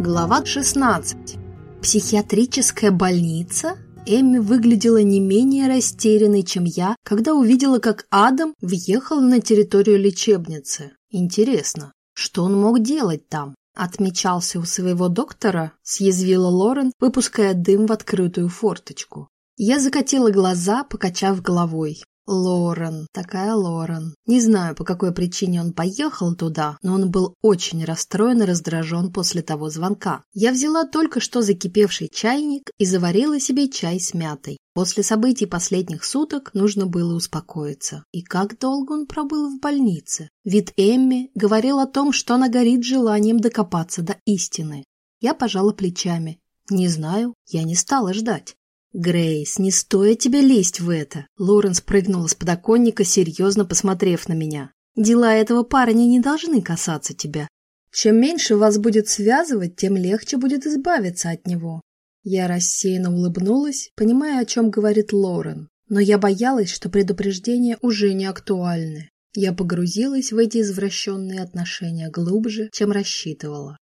Глава 16. Психиатрическая больница? Эмми выглядела не менее растерянной, чем я, когда увидела, как Адам въехал на территорию лечебницы. Интересно, что он мог делать там? Отмечался у своего доктора, съязвила Лорен, выпуская дым в открытую форточку. Я закатила глаза, покачав головой. Лорен, такая Лорен. Не знаю, по какой причине он поехал туда, но он был очень расстроен и раздражен после того звонка. Я взяла только что закипевший чайник и заварила себе чай с мятой. После событий последних суток нужно было успокоиться. И как долго он пробыл в больнице? Вид Эмми говорил о том, что она горит желанием докопаться до истины. Я пожала плечами. Не знаю, я не стала ждать. «Грейс, не стоит тебе лезть в это!» Лоренс прыгнула с подоконника, серьезно посмотрев на меня. «Дела этого парня не должны касаться тебя. Чем меньше вас будет связывать, тем легче будет избавиться от него». Я рассеянно улыбнулась, понимая, о чем говорит Лорен, но я боялась, что предупреждения уже не актуальны. Я погрузилась в эти извращенные отношения глубже, чем рассчитывала.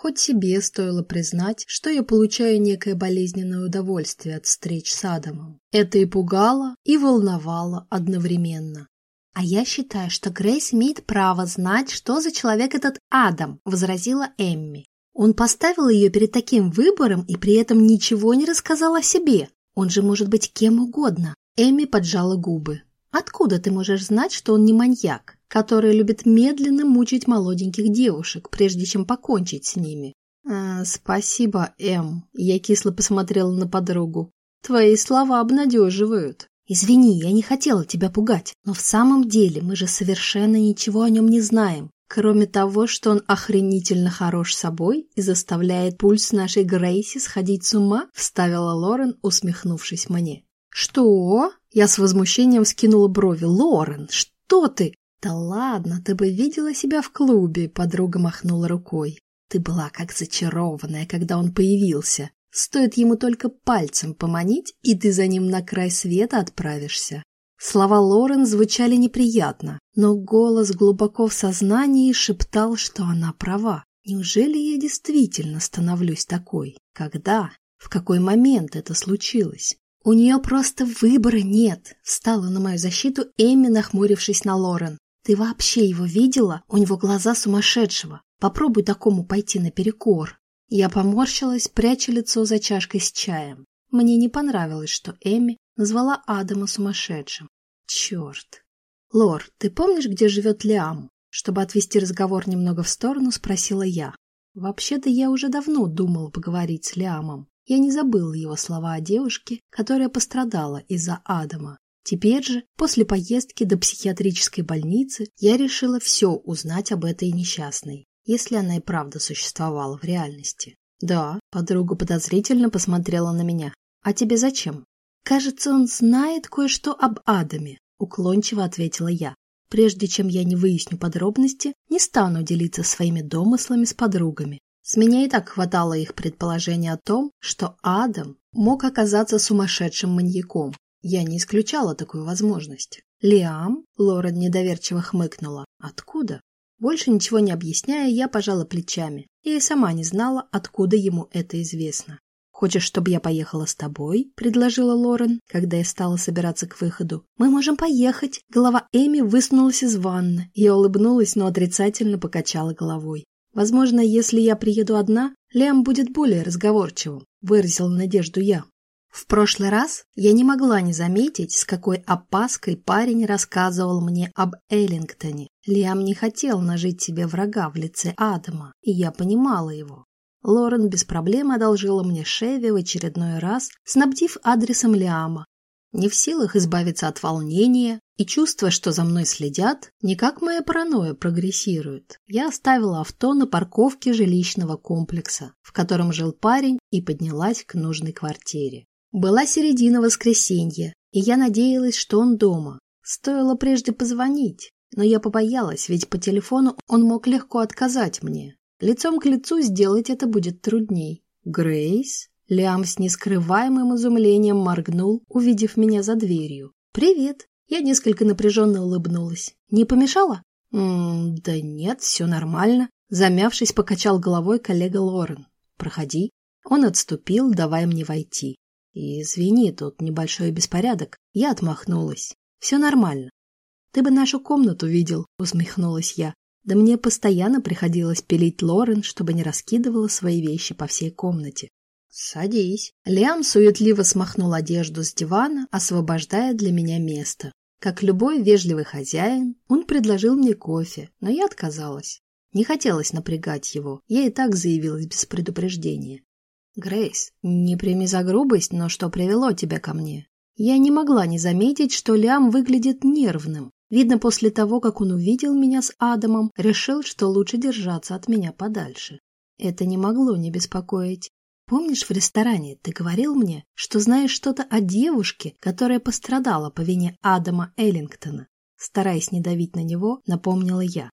Хоть себе стоило признать, что я получаю некое болезненное удовольствие от встреч с Адамом. Это и пугало, и волновало одновременно. «А я считаю, что Грейс имеет право знать, что за человек этот Адам», — возразила Эмми. «Он поставил ее перед таким выбором и при этом ничего не рассказал о себе. Он же может быть кем угодно». Эмми поджала губы. «Откуда ты можешь знать, что он не маньяк?» Который любит медленно мучить молоденьких девушек, прежде чем покончить с ними. «А, «Спасибо, Эм», — я кисло посмотрела на подругу. «Твои слова обнадеживают». «Извини, я не хотела тебя пугать, но в самом деле мы же совершенно ничего о нем не знаем, кроме того, что он охренительно хорош собой и заставляет пульс нашей Грейси сходить с ума», — вставила Лорен, усмехнувшись мне. «Что?» — я с возмущением скинула брови. «Лорен, что ты?» «Да ладно, ты бы видела себя в клубе», — подруга махнула рукой. «Ты была как зачарованная, когда он появился. Стоит ему только пальцем поманить, и ты за ним на край света отправишься». Слова Лорен звучали неприятно, но голос глубоко в сознании шептал, что она права. Неужели я действительно становлюсь такой? Когда? В какой момент это случилось? У нее просто выбора нет. Встала на мою защиту Эми, нахмурившись на Лорен. Ты вообще его видела? У него глаза сумасшедшего. Попробуй такому пойти наперекор. Я поморщилась, пряча лицо за чашкой с чаем. Мне не понравилось, что Эми назвала Адама сумасшедшим. Черт. Лор, ты помнишь, где живет Лиам? Чтобы отвести разговор немного в сторону, спросила я. Вообще-то я уже давно думала поговорить с Лиамом. Я не забыла его слова о девушке, которая пострадала из-за Адама. Теперь же, после поездки до психиатрической больницы, я решила все узнать об этой несчастной, если она и правда существовала в реальности. Да, подруга подозрительно посмотрела на меня. А тебе зачем? Кажется, он знает кое-что об Адаме, уклончиво ответила я. Прежде чем я не выясню подробности, не стану делиться своими домыслами с подругами. С меня и так хватало их предположения о том, что Адам мог оказаться сумасшедшим маньяком, я не исключала такую возможность. Лиам? Лорен недоверчиво хмыкнула. Откуда? Больше ничего не объясняя, я пожала плечами. Я и сама не знала, откуда ему это известно. «Хочешь, чтобы я поехала с тобой?» – предложила Лорен, когда я стала собираться к выходу. «Мы можем поехать!» Голова Эми высунулась из ванны. Я улыбнулась, но отрицательно покачала головой. «Возможно, если я приеду одна, Лиам будет более разговорчивым», – выразила надежду я. В прошлый раз я не могла не заметить, с какой опаской парень рассказывал мне об Эллингтоне. Лиам не хотел нажить себе врага в лице Адама, и я понимала его. Лорен без проблем одолжила мне Шеви в очередной раз, снабдив адресом Лиама. Не в силах избавиться от волнения и чувства, что за мной следят, никак моя паранойя прогрессирует. Я оставила авто на парковке жилищного комплекса, в котором жил парень, и поднялась к нужной квартире. Была середина воскресенья, и я надеялась, что он дома. Стоило прежде позвонить, но я побоялась, ведь по телефону он мог легко отказать мне. Лицом к лицу сделать это будет трудней. «Грейс?» Лиам с нескрываемым изумлением моргнул, увидев меня за дверью. «Привет!» Я несколько напряженно улыбнулась. «Не помешала?» «М -м, «Да нет, все нормально», — замявшись, покачал головой коллега Лорен. Проходи. Он отступил, давая мне войти. Извини, тут небольшой беспорядок. Я отмахнулась. Все нормально. Ты бы нашу комнату видел, усмехнулась я. Да мне постоянно приходилось пилить Лорен, чтобы не раскидывала свои вещи по всей комнате. «Садись». Лиам суетливо смахнул одежду с дивана, освобождая для меня место. Как любой вежливый хозяин, он предложил мне кофе, но я отказалась. Не хотелось напрягать его, я и так заявилась без предупреждения. «Грейс, не прими за грубость, но что привело тебя ко мне?» Я не могла не заметить, что Лиам выглядит нервным. Видно, после того, как он увидел меня с Адамом, решил, что лучше держаться от меня подальше. Это не могло не беспокоить. Помнишь, в ресторане ты говорил мне, что знаешь что-то о девушке, которая пострадала по вине Адама Эллингтона? Стараясь не давить на него, напомнила я.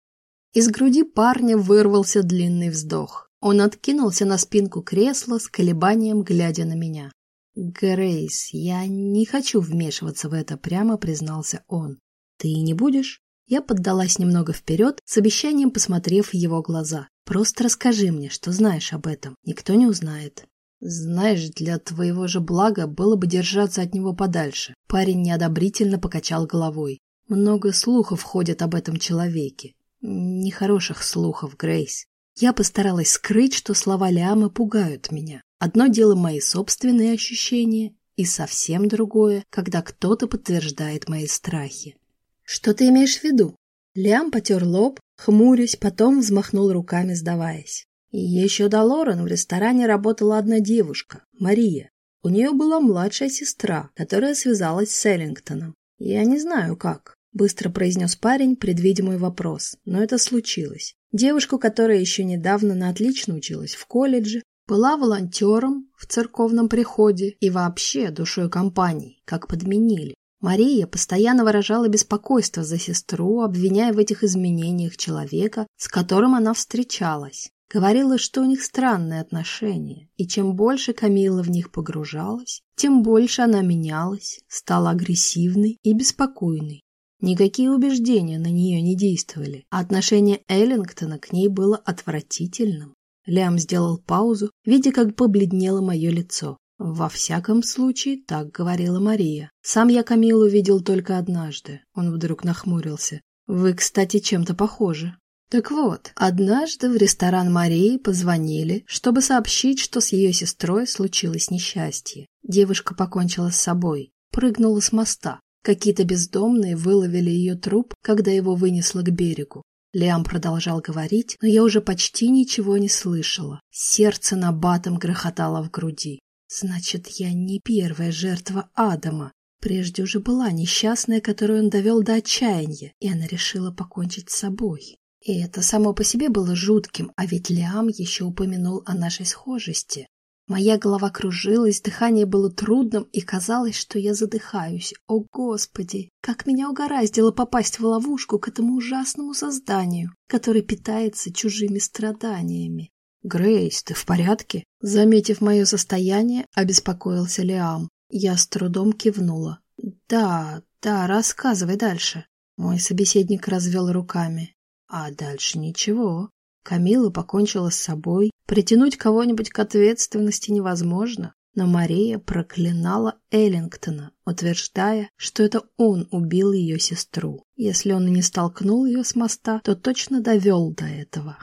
Из груди парня вырвался длинный вздох. Он откинулся на спинку кресла с колебанием, глядя на меня. «Грейс, я не хочу вмешиваться в это», — прямо признался он. «Ты не будешь?» Я поддалась немного вперед, с обещанием посмотрев в его глаза. «Просто расскажи мне, что знаешь об этом. Никто не узнает». «Знаешь, для твоего же блага было бы держаться от него подальше». Парень неодобрительно покачал головой. «Много слухов ходят об этом человеке. Нехороших слухов, Грейс. Я постаралась скрыть, что слова Лиамы пугают меня. Одно дело мои собственные ощущения, и совсем другое, когда кто-то подтверждает мои страхи. Что ты имеешь в виду? Лиам потер лоб, хмурясь, потом взмахнул руками, сдаваясь. И еще до Лорен в ресторане работала одна девушка, Мария. У нее была младшая сестра, которая связалась с Эллингтоном. Я не знаю как, быстро произнес парень предвидя мой вопрос, но это случилось. Девушку, которая еще недавно на отлично училась в колледже, была волонтером в церковном приходе и вообще душой компании, как подменили. Мария постоянно выражала беспокойство за сестру, обвиняя в этих изменениях человека, с которым она встречалась. Говорила, что у них странные отношения, и чем больше Камила в них погружалась, тем больше она менялась, стала агрессивной и беспокойной. Никакие убеждения на нее не действовали, а отношение Эллингтона к ней было отвратительным. Лям сделал паузу, видя, как побледнело мое лицо. Во всяком случае, так говорила Мария. Сам я Камилу видел только однажды. Он вдруг нахмурился. Вы, кстати, чем-то похожи. Так вот, однажды в ресторан Марии позвонили, чтобы сообщить, что с ее сестрой случилось несчастье. Девушка покончила с собой, прыгнула с моста. Какие-то бездомные выловили ее труп, когда его вынесло к берегу. Лиам продолжал говорить, но я уже почти ничего не слышала. Сердце на батом грохотало в груди. Значит, я не первая жертва Адама. Прежде уже была несчастная, которую он довел до отчаяния, и она решила покончить с собой. И это само по себе было жутким, а ведь Лиам еще упомянул о нашей схожести. Моя голова кружилась, дыхание было трудным, и казалось, что я задыхаюсь. О, Господи! Как меня угораздило попасть в ловушку к этому ужасному созданию, которое питается чужими страданиями. «Грейс, ты в порядке?» Заметив мое состояние, обеспокоился Лиам. Я с трудом кивнула. «Да, да, рассказывай дальше». Мой собеседник развел руками. А дальше ничего. Камила покончила с собой. Притянуть кого-нибудь к ответственности невозможно. Но Мария проклинала Эллингтона, утверждая, что это он убил ее сестру. Если он и не столкнул ее с моста, то точно довел до этого.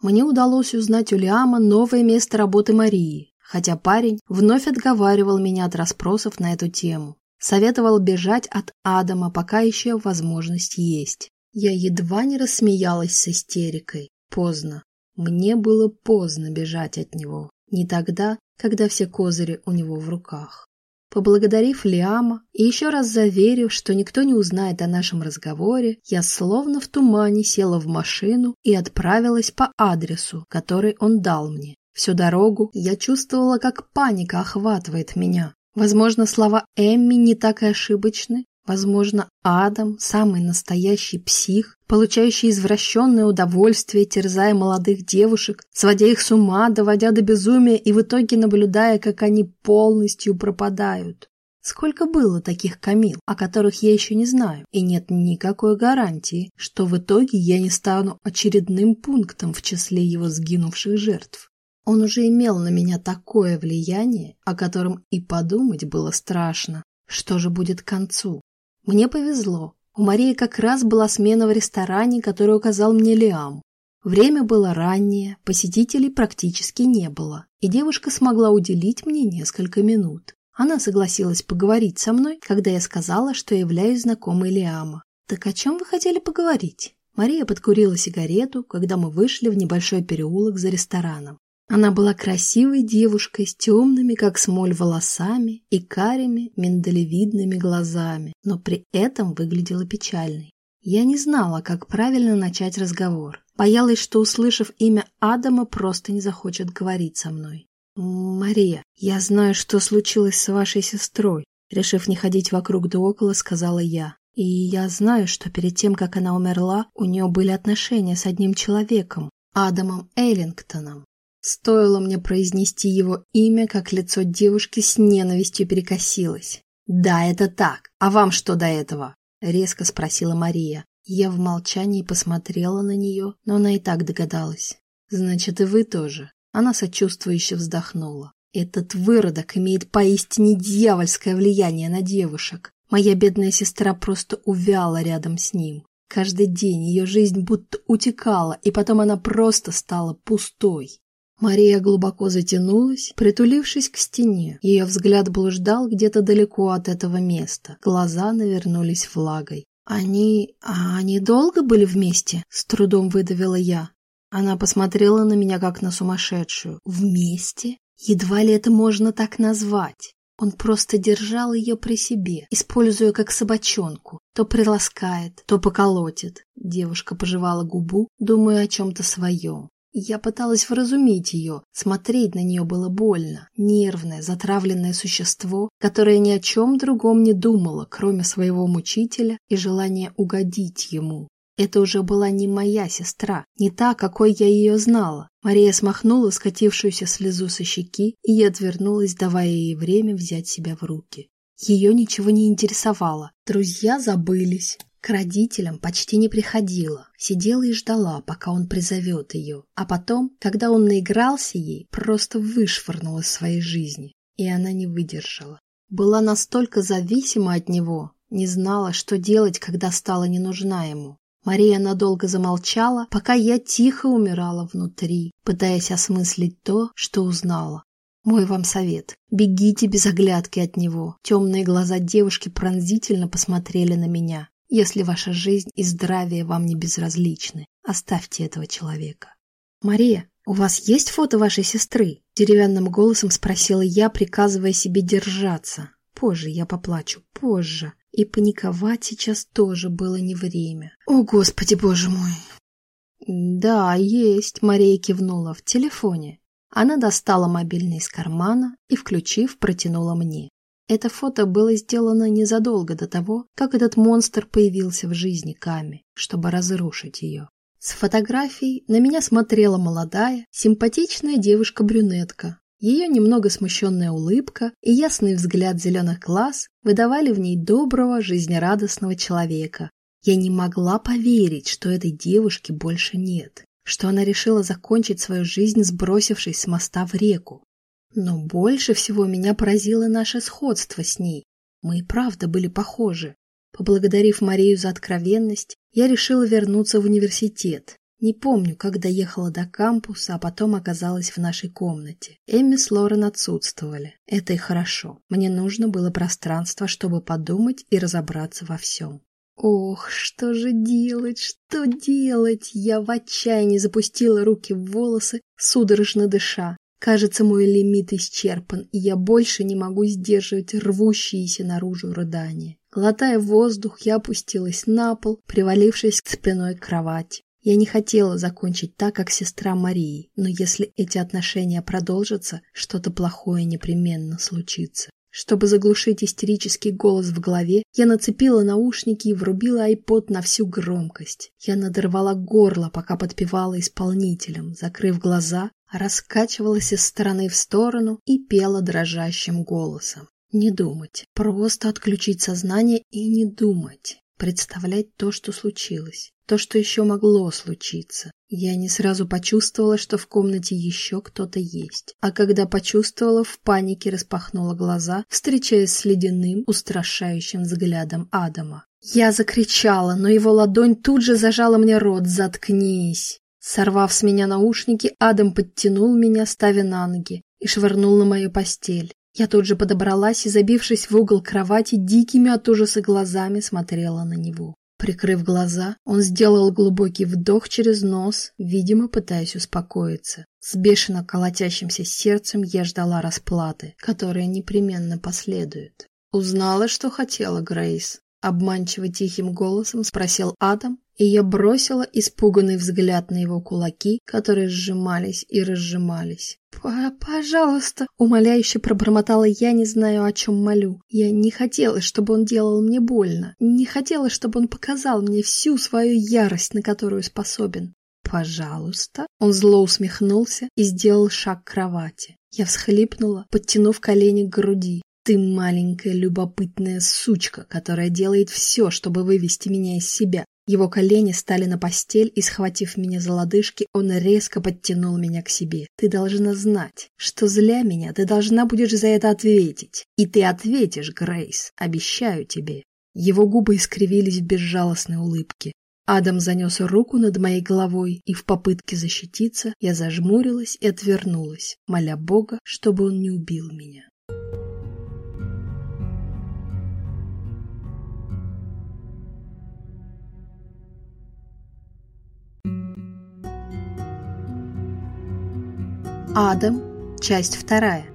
Мне удалось узнать у Лиама новое место работы Марии, хотя парень вновь отговаривал меня от расспросов на эту тему. Советовал бежать от Адама, пока еще возможность есть. Я едва не рассмеялась с истерикой. Поздно. Мне было поздно бежать от него. Не тогда, когда все козыри у него в руках. Поблагодарив Лиама и еще раз заверив, что никто не узнает о нашем разговоре, я словно в тумане села в машину и отправилась по адресу, который он дал мне. Всю дорогу я чувствовала, как паника охватывает меня. Возможно, слова Эмми не так и ошибочны, Возможно, Адам – самый настоящий псих, получающий извращенное удовольствие, терзая молодых девушек, сводя их с ума, доводя до безумия и в итоге наблюдая, как они полностью пропадают. Сколько было таких Камил, о которых я еще не знаю, и нет никакой гарантии, что в итоге я не стану очередным пунктом в числе его сгинувших жертв. Он уже имел на меня такое влияние, о котором и подумать было страшно. Что же будет к концу? Мне повезло. У Марии как раз была смена в ресторане, который указал мне Лиам. Время было раннее, посетителей практически не было, и девушка смогла уделить мне несколько минут. Она согласилась поговорить со мной, когда я сказала, что являюсь знакомой Лиама. «Так о чем вы хотели поговорить?» Мария подкурила сигарету, когда мы вышли в небольшой переулок за рестораном. Она была красивой девушкой с темными, как смоль, волосами и карими, миндалевидными глазами, но при этом выглядела печальной. Я не знала, как правильно начать разговор. Боялась, что, услышав имя Адама, просто не захочет говорить со мной. «Мария, я знаю, что случилось с вашей сестрой», решив не ходить вокруг да около, сказала я. «И я знаю, что перед тем, как она умерла, у нее были отношения с одним человеком, Адамом Эллингтоном. Стоило мне произнести его имя, как лицо девушки с ненавистью перекосилось. «Да, это так. А вам что до этого?» — резко спросила Мария. Я в молчании посмотрела на нее, но она и так догадалась. «Значит, и вы тоже». Она сочувствующе вздохнула. «Этот выродок имеет поистине дьявольское влияние на девушек. Моя бедная сестра просто увяла рядом с ним. Каждый день ее жизнь будто утекала, и потом она просто стала пустой. Мария глубоко затянулась, притулившись к стене. Ее взгляд блуждал где-то далеко от этого места. Глаза навернулись влагой. «Они... А они долго были вместе?» — с трудом выдавила я. Она посмотрела на меня, как на сумасшедшую. «Вместе? Едва ли это можно так назвать?» Он просто держал ее при себе, используя как собачонку. То приласкает, то поколотит. Девушка пожевала губу, думая о чем-то своем. Я пыталась вразумить ее, смотреть на нее было больно. Нервное, затравленное существо, которое ни о чем другом не думало, кроме своего мучителя и желания угодить ему. Это уже была не моя сестра, не та, какой я ее знала. Мария смахнула скатившуюся слезу со щеки и отвернулась, давая ей время взять себя в руки. Ее ничего не интересовало. Друзья забылись. К родителям почти не приходила, сидела и ждала, пока он призовет ее. А потом, когда он наигрался ей, просто вышвырнула из своей жизни. И она не выдержала. Была настолько зависима от него, не знала, что делать, когда стала не нужна ему. Мария надолго замолчала, пока я тихо умирала внутри, пытаясь осмыслить то, что узнала. Мой вам совет. Бегите без оглядки от него. Темные глаза девушки пронзительно посмотрели на меня. Если ваша жизнь и здравие вам не безразличны, оставьте этого человека. Мария, у вас есть фото вашей сестры? Деревянным голосом спросила я, приказывая себе держаться. Позже я поплачу, позже. И паниковать сейчас тоже было не время. О, Господи, Боже мой! Да, есть, Мария кивнула в телефоне. Она достала мобильный из кармана и, включив, протянула мне. Это фото было сделано незадолго до того, как этот монстр появился в жизни Ками, чтобы разрушить ее. С фотографией на меня смотрела молодая, симпатичная девушка-брюнетка. Ее немного смущенная улыбка и ясный взгляд зеленых глаз выдавали в ней доброго, жизнерадостного человека. Я не могла поверить, что этой девушки больше нет, что она решила закончить свою жизнь, сбросившись с моста в реку. Но больше всего меня поразило наше сходство с ней. Мы и правда были похожи. Поблагодарив Марию за откровенность, я решила вернуться в университет. Не помню, как доехала до кампуса, а потом оказалась в нашей комнате. Эмми с Лорен отсутствовали. Это и хорошо. Мне нужно было пространство, чтобы подумать и разобраться во всем. Ох, что же делать, что делать? Я в отчаянии запустила руки в волосы, судорожно дыша. Кажется, мой лимит исчерпан, и я больше не могу сдерживать рвущиеся наружу рыдания. Глотая воздух, я опустилась на пол, привалившись к спиной кровати. Я не хотела закончить так, как сестра Марии, но если эти отношения продолжатся, что-то плохое непременно случится. Чтобы заглушить истерический голос в голове, я нацепила наушники и врубила айпод на всю громкость. Я надорвала горло, пока подпевала исполнителям, закрыв глаза, раскачивалась из стороны в сторону и пела дрожащим голосом. Не думать, просто отключить сознание и не думать, представлять то, что случилось. то, что еще могло случиться. Я не сразу почувствовала, что в комнате еще кто-то есть. А когда почувствовала, в панике распахнула глаза, встречаясь с ледяным, устрашающим взглядом Адама. Я закричала, но его ладонь тут же зажала мне рот. «Заткнись!» Сорвав с меня наушники, Адам подтянул меня, ставя на ноги, и швырнул на мою постель. Я тут же подобралась и, забившись в угол кровати, дикими от ужаса глазами смотрела на него. Прикрыв глаза, он сделал глубокий вдох через нос, видимо, пытаясь успокоиться. С бешено колотящимся сердцем я ждала расплаты, которая непременно последует. Узнала, что хотела Грейс. Обманчиво тихим голосом спросил Адам, и я бросила испуганный взгляд на его кулаки, которые сжимались и разжимались. «Пожалуйста!» — умоляюще пробормотала я, не знаю, о чем молю. Я не хотела, чтобы он делал мне больно. Не хотела, чтобы он показал мне всю свою ярость, на которую способен. «Пожалуйста!» Он зло усмехнулся и сделал шаг к кровати. Я всхлипнула, подтянув колени к груди. Ты маленькая любопытная сучка, которая делает все, чтобы вывести меня из себя. Его колени стали на постель, и, схватив меня за лодыжки, он резко подтянул меня к себе. Ты должна знать, что зля меня, ты должна будешь за это ответить. И ты ответишь, Грейс, обещаю тебе. Его губы искривились в безжалостной улыбке. Адам занес руку над моей головой, и в попытке защититься я зажмурилась и отвернулась, моля Бога, чтобы он не убил меня. Адам, часть вторая.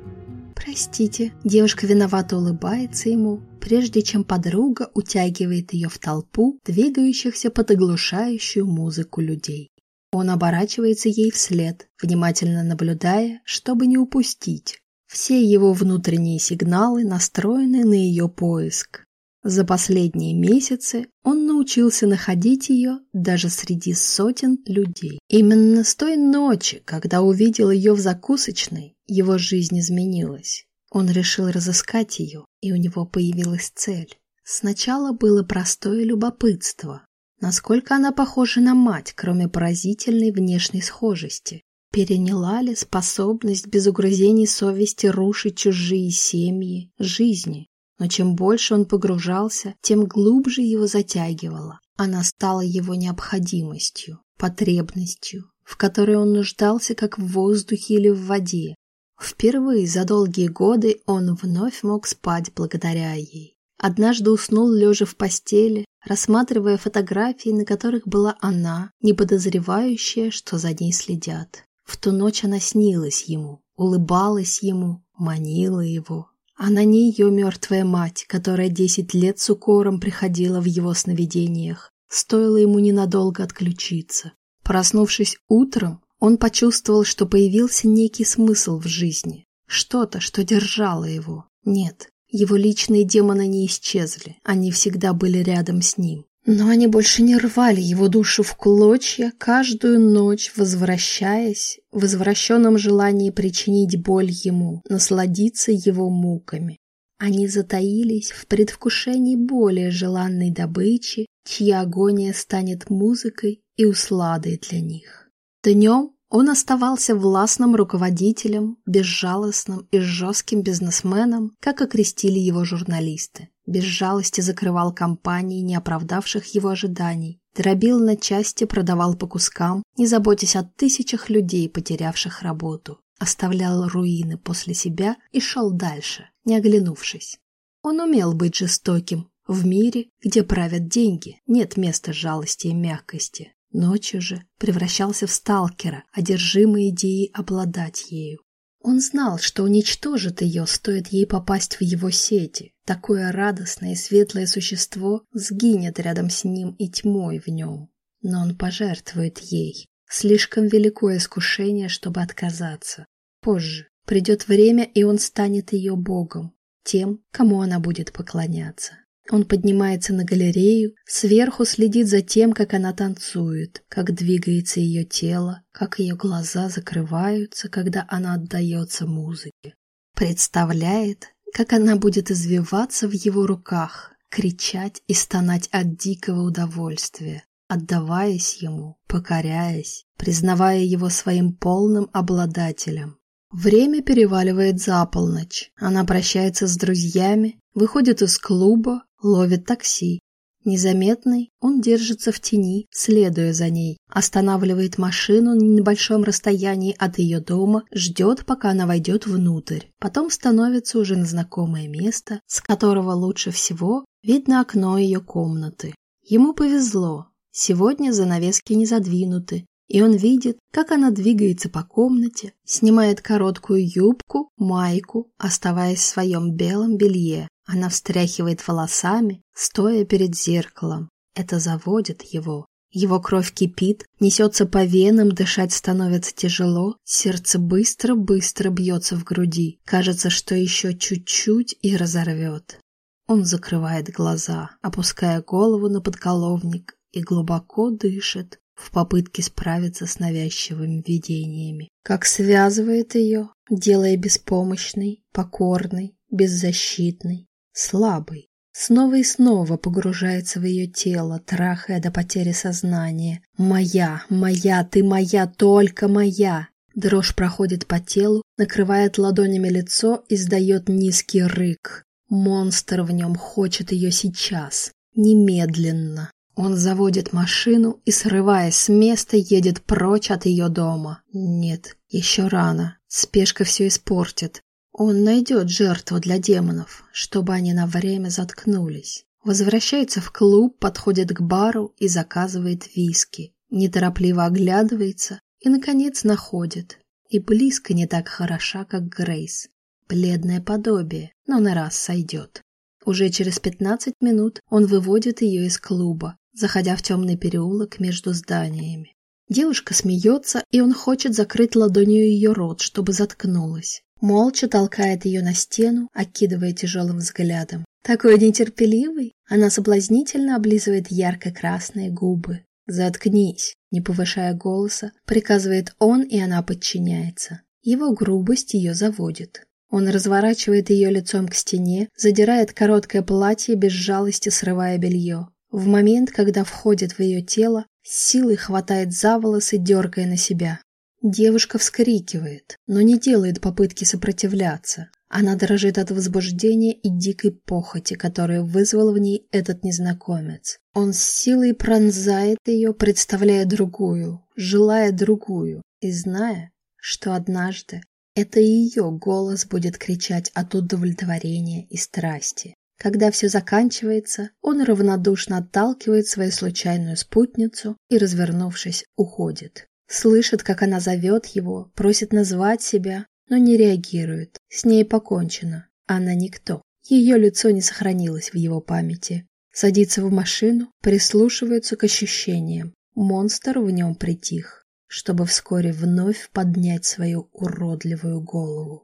Простите, девушка виновато улыбается ему, прежде чем подруга утягивает ее в толпу двигающихся под оглушающую музыку людей. Он оборачивается ей вслед, внимательно наблюдая, чтобы не упустить. Все его внутренние сигналы настроены на ее поиск. За последние месяцы он научился находить ее даже среди сотен людей. Именно с той ночи, когда увидел ее в закусочной, его жизнь изменилась. Он решил разыскать ее, и у него появилась цель. Сначала было простое любопытство. Насколько она похожа на мать, кроме поразительной внешней схожести? Переняла ли способность без угрызений совести рушить чужие семьи, жизни? Но чем больше он погружался, тем глубже его затягивало. Она стала его необходимостью, потребностью, в которой он нуждался как в воздухе или в воде. Впервые за долгие годы он вновь мог спать благодаря ей. Однажды уснул лежа в постели, рассматривая фотографии, на которых была она, не подозревающая, что за ней следят. В ту ночь она снилась ему, улыбалась ему, манила его, она не ее мертвая мать, которая десять лет с укором приходила в его сновидениях. Стоило ему ненадолго отключиться. Проснувшись утром, он почувствовал, что появился некий смысл в жизни. Что-то, что держало его. Нет, его личные демоны не исчезли, они всегда были рядом с ним. Но они больше не рвали его душу в клочья, каждую ночь возвращаясь в возвращенном желании причинить боль ему, насладиться его муками. Они затаились в предвкушении более желанной добычи, чья агония станет музыкой и усладой для них. Днем он оставался властным руководителем, безжалостным и жестким бизнесменом, как окрестили его журналисты без жалости закрывал компании, не оправдавших его ожиданий, дробил на части, продавал по кускам, не заботясь о тысячах людей, потерявших работу, оставлял руины после себя и шел дальше, не оглянувшись. Он умел быть жестоким. В мире, где правят деньги, нет места жалости и мягкости. Ночью же превращался в сталкера, одержимый идеей обладать ею. Он знал, что уничтожит ее, стоит ей попасть в его сети. Такое радостное и светлое существо сгинет рядом с ним и тьмой в нем. Но он пожертвует ей. Слишком великое искушение, чтобы отказаться. Позже придет время, и он станет ее богом, тем, кому она будет поклоняться. Он поднимается на галерею, сверху следит за тем, как она танцует, как двигается ее тело, как ее глаза закрываются, когда она отдается музыке. Представляет, как она будет извиваться в его руках, кричать и стонать от дикого удовольствия. отдаваясь ему, покоряясь, признавая его своим полным обладателем. Время переваливает за полночь. Она прощается с друзьями, выходит из клуба, ловит такси. Незаметный, он держится в тени, следуя за ней, останавливает машину на небольшом расстоянии от ее дома, ждет, пока она войдет внутрь. Потом становится уже на знакомое место, с которого лучше всего видно окно ее комнаты. Ему повезло. Сегодня занавески не задвинуты, и он видит, как она двигается по комнате, снимает короткую юбку, майку, оставаясь в своем белом белье. Она встряхивает волосами, стоя перед зеркалом. Это заводит его. Его кровь кипит, несется по венам, дышать становится тяжело, сердце быстро-быстро бьется в груди. Кажется, что еще чуть-чуть и разорвет. Он закрывает глаза, опуская голову на подколовник и глубоко дышит в попытке справиться с навязчивыми видениями. Как связывает ее, делая беспомощной, покорной, беззащитной, слабой. Снова и снова погружается в ее тело, трахая до потери сознания. «Моя, моя, ты моя, только моя!» Дрожь проходит по телу, накрывает ладонями лицо и издает низкий рык. Монстр в нем хочет ее сейчас, немедленно. Он заводит машину и, срываясь с места, едет прочь от ее дома. Нет, еще рано. Спешка все испортит. Он найдет жертву для демонов, чтобы они на время заткнулись. Возвращается в клуб, подходит к бару и заказывает виски. Неторопливо оглядывается и, наконец, находит. И близко не так хороша, как Грейс. Бледное подобие, но на раз сойдет. Уже через пятнадцать минут он выводит ее из клуба, заходя в темный переулок между зданиями. Девушка смеется, и он хочет закрыть ладонью ее рот, чтобы заткнулась. Молча толкает ее на стену, окидывая тяжелым взглядом. Такой нетерпеливый, она соблазнительно облизывает ярко-красные губы. «Заткнись!» Не повышая голоса, приказывает он, и она подчиняется. Его грубость ее заводит. Он разворачивает ее лицом к стене, задирает короткое платье, без жалости срывая белье. В момент, когда входит в ее тело, силой хватает за волосы, дергая на себя. Девушка вскрикивает, но не делает попытки сопротивляться. Она дрожит от возбуждения и дикой похоти, которую вызвал в ней этот незнакомец. Он с силой пронзает ее, представляя другую, желая другую, и зная, что однажды это ее голос будет кричать от удовлетворения и страсти. Когда все заканчивается, он равнодушно отталкивает свою случайную спутницу и, развернувшись, уходит. Слышит, как она зовет его, просит назвать себя, но не реагирует. С ней покончено. Она никто. Ее лицо не сохранилось в его памяти. Садится в машину, прислушивается к ощущениям. Монстр в нем притих, чтобы вскоре вновь поднять свою уродливую голову.